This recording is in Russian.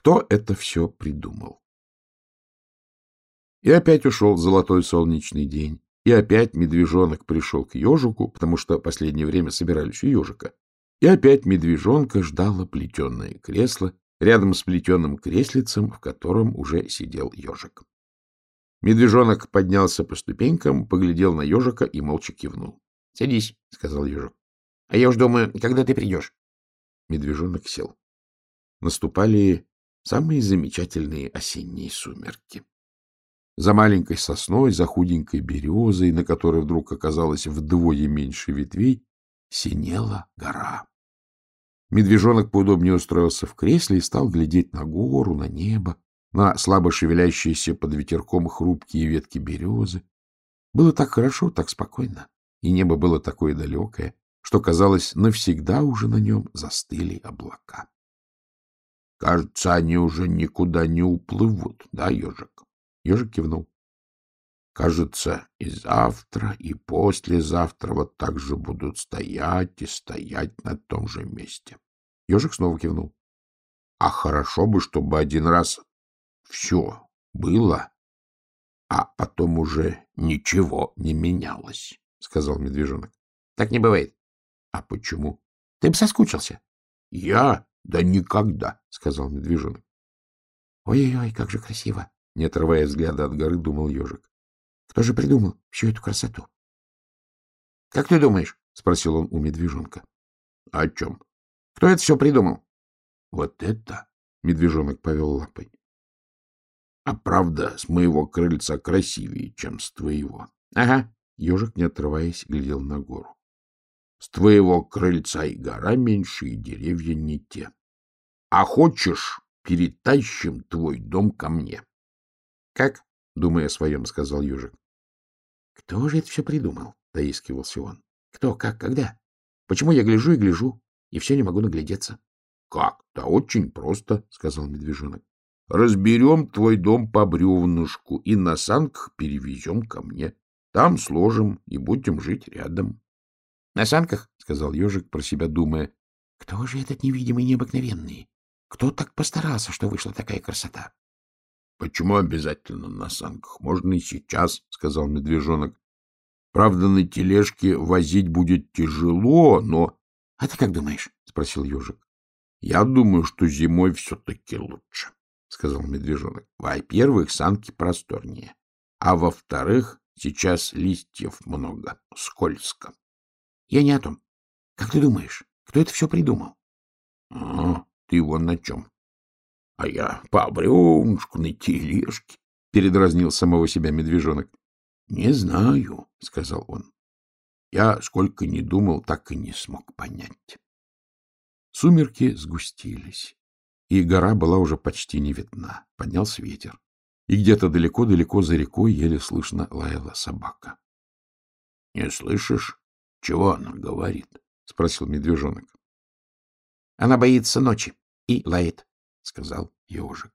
кто это все придумал. И опять ушел золотой солнечный день. И опять медвежонок пришел к ежику, потому что последнее время собирались у ежика. И опять медвежонка ждало плетеное кресло, рядом с плетеным креслицем, в котором уже сидел ежик. Медвежонок поднялся по ступенькам, поглядел на ежика и молча кивнул. — Садись, — сказал ежик. — А я уж думаю, когда ты придешь. Медвежонок сел. Наступали самые замечательные осенние сумерки. За маленькой сосной, за худенькой березой, на которой вдруг оказалось вдвое меньше ветвей, синела гора. Медвежонок поудобнее устроился в кресле и стал глядеть на гору, на небо, на слабо шевелящиеся под ветерком хрупкие ветки березы. Было так хорошо, так спокойно, и небо было такое далекое, что, казалось, навсегда уже на нем застыли облака. — Кажется, они уже никуда не уплывут, да, ежик? Ежик кивнул. — Кажется, и завтра, и послезавтра вот так же будут стоять и стоять на том же месте. Ежик снова кивнул. — А хорошо бы, чтобы один раз все было, а потом уже ничего не менялось, — сказал медвежонок. — Так не бывает. — А почему? — Ты бы соскучился. — Я? Да никогда, — сказал медвежонок. Ой — как же красиво! — не отрывая взгляда от горы, думал ежик. — Кто же придумал всю эту красоту? — Как ты думаешь? — спросил он у медвежонка. — О чем? — Кто это все придумал? — Вот это? — медвежонок повел лапой. А правда, с моего крыльца красивее, чем с твоего. — Ага. Ежик, не отрываясь, глядел на гору. — С твоего крыльца и гора меньше, и деревья не те. А хочешь, перетащим твой дом ко мне? — Как? — думая о своем, сказал ежик. — Кто же это все придумал? — доискивался он. — Кто, как, когда? Почему я гляжу и гляжу, и все не могу наглядеться? — Как? Да очень просто, — сказал медвежонок. Разберем твой дом по бревнышку и на санках перевезем ко мне. Там сложим и будем жить рядом. — На санках? — сказал ежик, про себя думая. — Кто же этот невидимый необыкновенный? Кто так постарался, что вышла такая красота? — Почему обязательно на санках? Можно и сейчас, — сказал медвежонок. — Правда, на тележке возить будет тяжело, но... — А ты как думаешь? — спросил ежик. — Я думаю, что зимой все-таки лучше. — сказал медвежонок. — Во-первых, санки просторнее. А во-вторых, сейчас листьев много, скользко. — Я не о том. Как ты думаешь, кто это все придумал? — А, ты вон на чем. — А я по бревнышку на тележке, — передразнил самого себя медвежонок. — Не знаю, — сказал он. Я сколько ни думал, так и не смог понять. Сумерки сгустились и гора была уже почти не видна. Поднялся ветер, и где-то далеко-далеко за рекой еле слышно лаяла собака. — Не слышишь, чего она говорит? — спросил медвежонок. — Она боится ночи и лает, — сказал ежик.